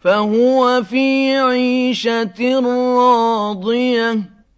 فهو في عيشة راضية.